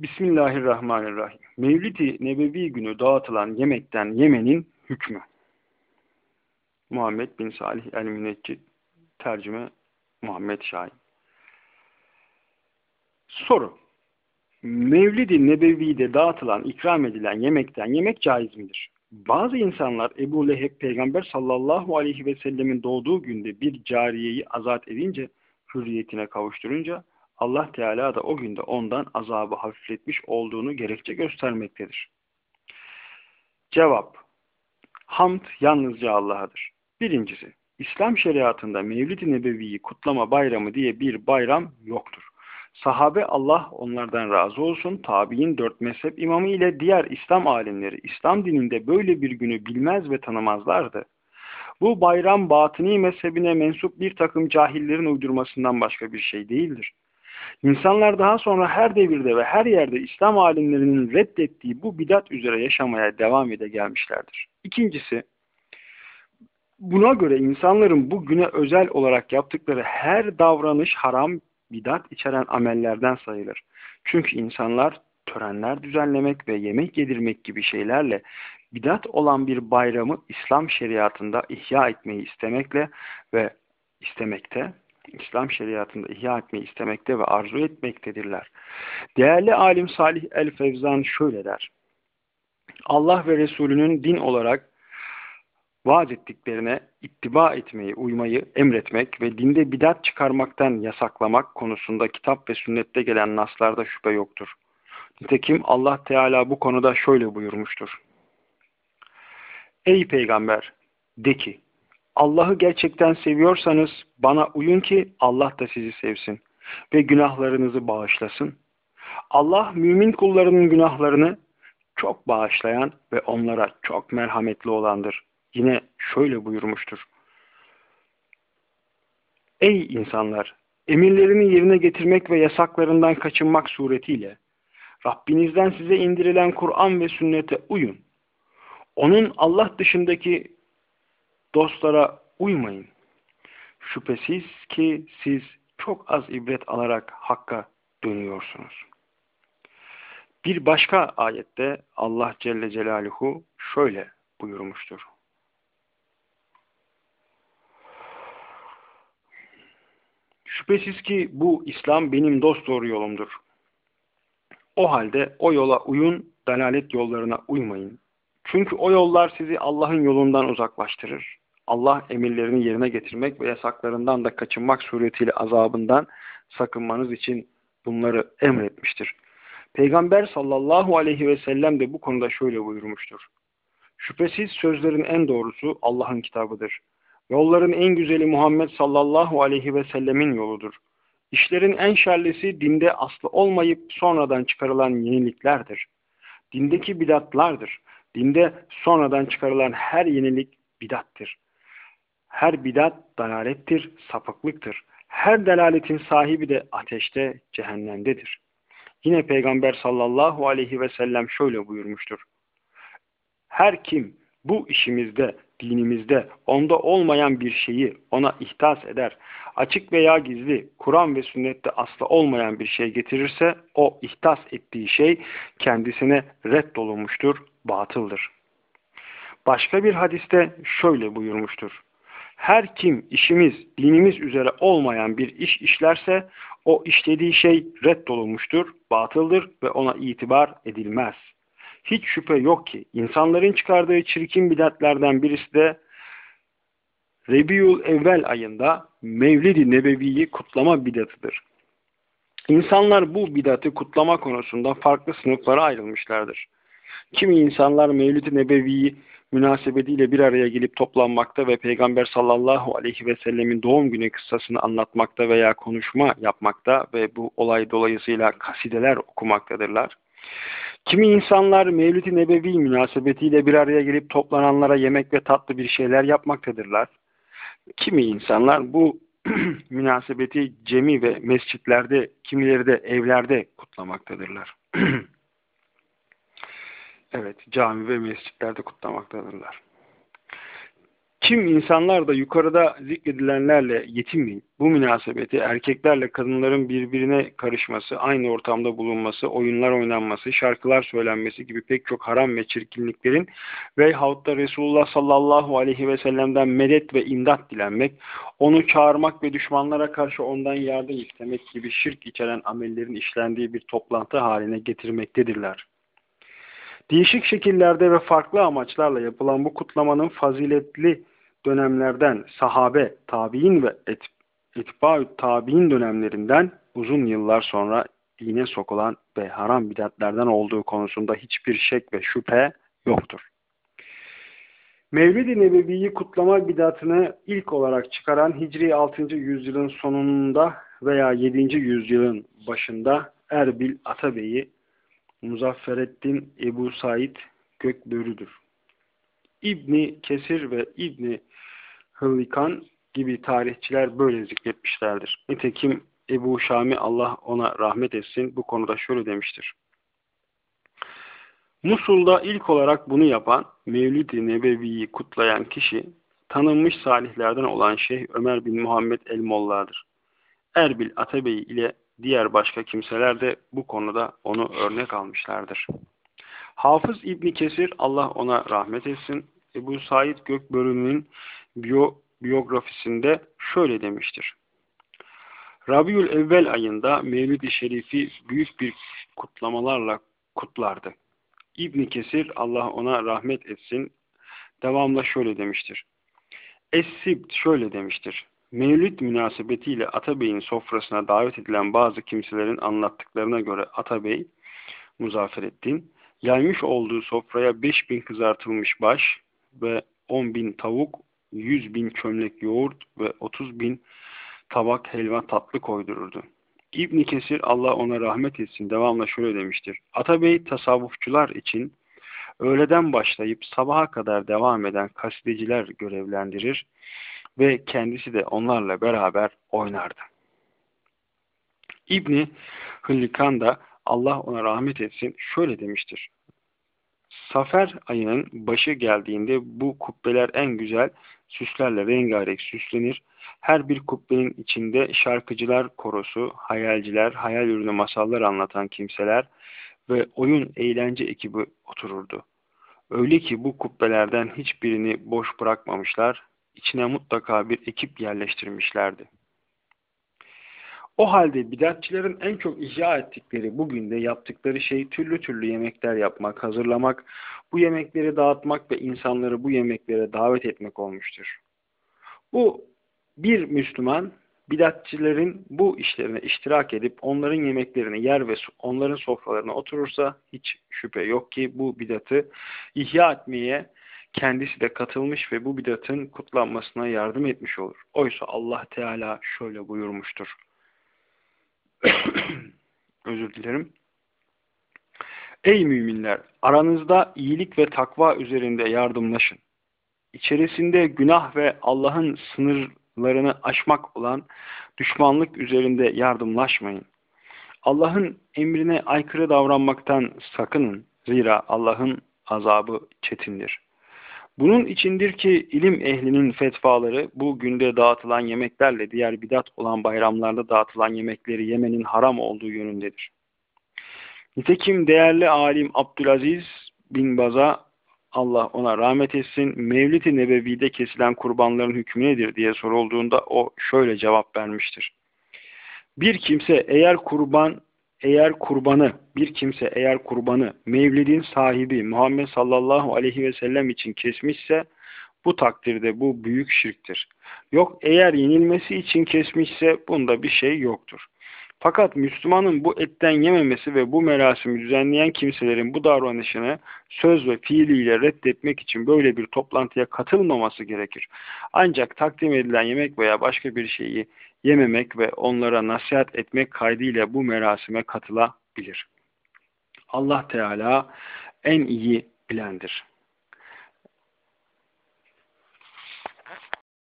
Bismillahirrahmanirrahim. Mevlid-i Nebevi günü dağıtılan yemekten yemenin hükmü. Muhammed bin Salih el-Müneccid tercüme Muhammed Şahin. Soru. Mevlid-i Nebevi'de dağıtılan, ikram edilen yemekten yemek caiz midir? Bazı insanlar Ebu Leheb peygamber sallallahu aleyhi ve sellemin doğduğu günde bir cariyeyi azat edince, hürriyetine kavuşturunca Allah Teala da o günde ondan azabı hafifletmiş olduğunu gerekçe göstermektedir. Cevap Hamd yalnızca Allah'adır. Birincisi, İslam şeriatında Mevlid-i Nebevi'yi kutlama bayramı diye bir bayram yoktur. Sahabe Allah onlardan razı olsun, tabi'in dört mezhep imamı ile diğer İslam alimleri İslam dininde böyle bir günü bilmez ve tanımazlardı. Bu bayram batıni mezhebine mensup bir takım cahillerin uydurmasından başka bir şey değildir. İnsanlar daha sonra her devirde ve her yerde İslam alimlerinin reddettiği bu bidat üzere yaşamaya devam ede gelmişlerdir. İkincisi, buna göre insanların bu güne özel olarak yaptıkları her davranış haram, bidat içeren amellerden sayılır. Çünkü insanlar törenler düzenlemek ve yemek yedirmek gibi şeylerle bidat olan bir bayramı İslam şeriatında ihya etmeyi istemekle ve istemekte İslam şeriatında ihya etmeyi istemekte ve arzu etmektedirler. Değerli alim Salih el-Fevzan şöyle der. Allah ve Resulünün din olarak vaaz ettiklerine ittiba etmeyi, uymayı emretmek ve dinde bidat çıkarmaktan yasaklamak konusunda kitap ve sünnette gelen naslarda şüphe yoktur. Nitekim Allah Teala bu konuda şöyle buyurmuştur. Ey peygamber! De ki, Allah'ı gerçekten seviyorsanız bana uyun ki Allah da sizi sevsin ve günahlarınızı bağışlasın. Allah mümin kullarının günahlarını çok bağışlayan ve onlara çok merhametli olandır. Yine şöyle buyurmuştur. Ey insanlar! Emirlerini yerine getirmek ve yasaklarından kaçınmak suretiyle Rabbinizden size indirilen Kur'an ve sünnete uyun. Onun Allah dışındaki dostlara uymayın. Şüphesiz ki siz çok az ibret alarak Hakk'a dönüyorsunuz. Bir başka ayette Allah Celle Celaluhu şöyle buyurmuştur. Şüphesiz ki bu İslam benim dost doğru yolumdur. O halde o yola uyun, dalalet yollarına uymayın. Çünkü o yollar sizi Allah'ın yolundan uzaklaştırır. Allah emirlerini yerine getirmek ve yasaklarından da kaçınmak suretiyle azabından sakınmanız için bunları emretmiştir. Peygamber sallallahu aleyhi ve sellem de bu konuda şöyle buyurmuştur. Şüphesiz sözlerin en doğrusu Allah'ın kitabıdır. Yolların en güzeli Muhammed sallallahu aleyhi ve sellemin yoludur. İşlerin en şerlisi dinde aslı olmayıp sonradan çıkarılan yeniliklerdir. Dindeki bidatlardır. Dinde sonradan çıkarılan her yenilik bidattır. Her bidat dalalettir, sapıklıktır. Her delaletin sahibi de ateşte, cehennemdedir. Yine Peygamber sallallahu aleyhi ve sellem şöyle buyurmuştur. Her kim bu işimizde, dinimizde, onda olmayan bir şeyi ona ihtas eder, açık veya gizli, Kur'an ve sünnette asla olmayan bir şey getirirse, o ihtas ettiği şey kendisine reddolunmuştur, batıldır. Başka bir hadiste şöyle buyurmuştur. Her kim işimiz, dinimiz üzere olmayan bir iş işlerse o işlediği şey reddolunmuştur, batıldır ve ona itibar edilmez. Hiç şüphe yok ki insanların çıkardığı çirkin bidatlerden birisi de Rebiul evvel ayında Mevlid-i Nebevi'yi kutlama bidatıdır. İnsanlar bu bidatı kutlama konusunda farklı sınıflara ayrılmışlardır. Kimi insanlar Mevlid-i Nebevi'yi münasebetiyle bir araya gelip toplanmakta ve Peygamber sallallahu aleyhi ve sellemin doğum günü kıssasını anlatmakta veya konuşma yapmakta ve bu olay dolayısıyla kasideler okumaktadırlar. Kimi insanlar Mevlid-i Nebevi münasebetiyle bir araya gelip toplananlara yemek ve tatlı bir şeyler yapmaktadırlar. Kimi insanlar bu münasebeti cemi ve mescitlerde, kimileri de evlerde kutlamaktadırlar. Evet, cami ve mescitlerde kutlamaktadırlar. Kim insanlar da yukarıda zikredilenlerle yetinmeyin. Bu münasebeti erkeklerle kadınların birbirine karışması, aynı ortamda bulunması, oyunlar oynanması, şarkılar söylenmesi gibi pek çok haram ve çirkinliklerin veyahut da Resulullah sallallahu aleyhi ve sellem'den medet ve imdat dilenmek, onu çağırmak ve düşmanlara karşı ondan yardım istemek gibi şirk içeren amellerin işlendiği bir toplantı haline getirmektedirler. Değişik şekillerde ve farklı amaçlarla yapılan bu kutlamanın faziletli dönemlerden sahabe, tabi'in ve et, etba tabi'in dönemlerinden uzun yıllar sonra dine sokulan ve haram bidatlerden olduğu konusunda hiçbir şek ve şüphe yoktur. Mevlid-i Nebevi'yi kutlama bidatını ilk olarak çıkaran Hicri 6. yüzyılın sonunda veya 7. yüzyılın başında Erbil Atabey'i Muzaffereddin Ebu Said Gökbörü'dür. İbni Kesir ve İbni Hıllikan gibi tarihçiler böyle zikretmişlerdir. Nitekim Ebu Şami Allah ona rahmet etsin bu konuda şöyle demiştir. Musul'da ilk olarak bunu yapan Mevlid-i Nebevi'yi kutlayan kişi tanınmış salihlerden olan Şeyh Ömer bin Muhammed el-Molla'dır. Erbil Atabey ile diğer başka kimseler de bu konuda onu örnek almışlardır. Hafız İbni Kesir Allah ona rahmet etsin. Ebu Said Gökbörü'nün biyo, biyografisinde şöyle demiştir. Rabiül Evvel ayında Mevlid-i Şerif'i büyük bir kutlamalarla kutlardı. İbni Kesir Allah ona rahmet etsin devamla şöyle demiştir. Es-Sibt şöyle demiştir. Mevlid münasebetiyle Atabey'in sofrasına davet edilen bazı kimselerin anlattıklarına göre Atabey, Muzaffereddin, yaymış olduğu sofraya 5000 kızartılmış baş ve 10 bin tavuk, 100 bin çömlek yoğurt ve 30 bin tabak helva tatlı koydururdu. İbn Kesir Allah ona rahmet etsin devamla şöyle demiştir. Atabey tasavvufçular için öğleden başlayıp sabaha kadar devam eden kasideciler görevlendirir ve kendisi de onlarla beraber oynardı. İbni Hıllikan da Allah ona rahmet etsin şöyle demiştir. Safer ayının başı geldiğinde bu kubbeler en güzel süslerle rengarenk süslenir. Her bir kubbenin içinde şarkıcılar korosu, hayalciler, hayal ürünü masallar anlatan kimseler ve oyun eğlence ekibi otururdu. Öyle ki bu kubbelerden hiçbirini boş bırakmamışlar, içine mutlaka bir ekip yerleştirmişlerdi. O halde bidatçilerin en çok ihya ettikleri bugün de yaptıkları şey türlü türlü yemekler yapmak, hazırlamak, bu yemekleri dağıtmak ve insanları bu yemeklere davet etmek olmuştur. Bu bir Müslüman bidatçilerin bu işlerine iştirak edip onların yemeklerini yer ve onların sofralarına oturursa hiç şüphe yok ki bu bidatı ihya etmeye kendisi de katılmış ve bu bidatın kutlanmasına yardım etmiş olur. Oysa Allah Teala şöyle buyurmuştur. Özür dilerim. Ey müminler! Aranızda iyilik ve takva üzerinde yardımlaşın. İçerisinde günah ve Allah'ın sınırlarını aşmak olan düşmanlık üzerinde yardımlaşmayın. Allah'ın emrine aykırı davranmaktan sakının. Zira Allah'ın azabı çetindir. Bunun içindir ki ilim ehlinin fetvaları bu günde dağıtılan yemeklerle diğer bidat olan bayramlarda dağıtılan yemekleri yemenin haram olduğu yönündedir. Nitekim değerli alim Abdülaziz bin Baz'a Allah ona rahmet etsin Mevlid-i Nebevi'de kesilen kurbanların hükmü nedir diye sorulduğunda o şöyle cevap vermiştir. Bir kimse eğer kurban eğer kurbanı, bir kimse eğer kurbanı Mevlid'in sahibi Muhammed sallallahu aleyhi ve sellem için kesmişse bu takdirde bu büyük şirktir. Yok eğer yenilmesi için kesmişse bunda bir şey yoktur. Fakat Müslümanın bu etten yememesi ve bu merasimi düzenleyen kimselerin bu davranışını söz ve fiiliyle reddetmek için böyle bir toplantıya katılmaması gerekir. Ancak takdim edilen yemek veya başka bir şeyi yememek ve onlara nasihat etmek kaydıyla bu merasime katılabilir. Allah Teala en iyi bilendir.